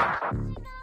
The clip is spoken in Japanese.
し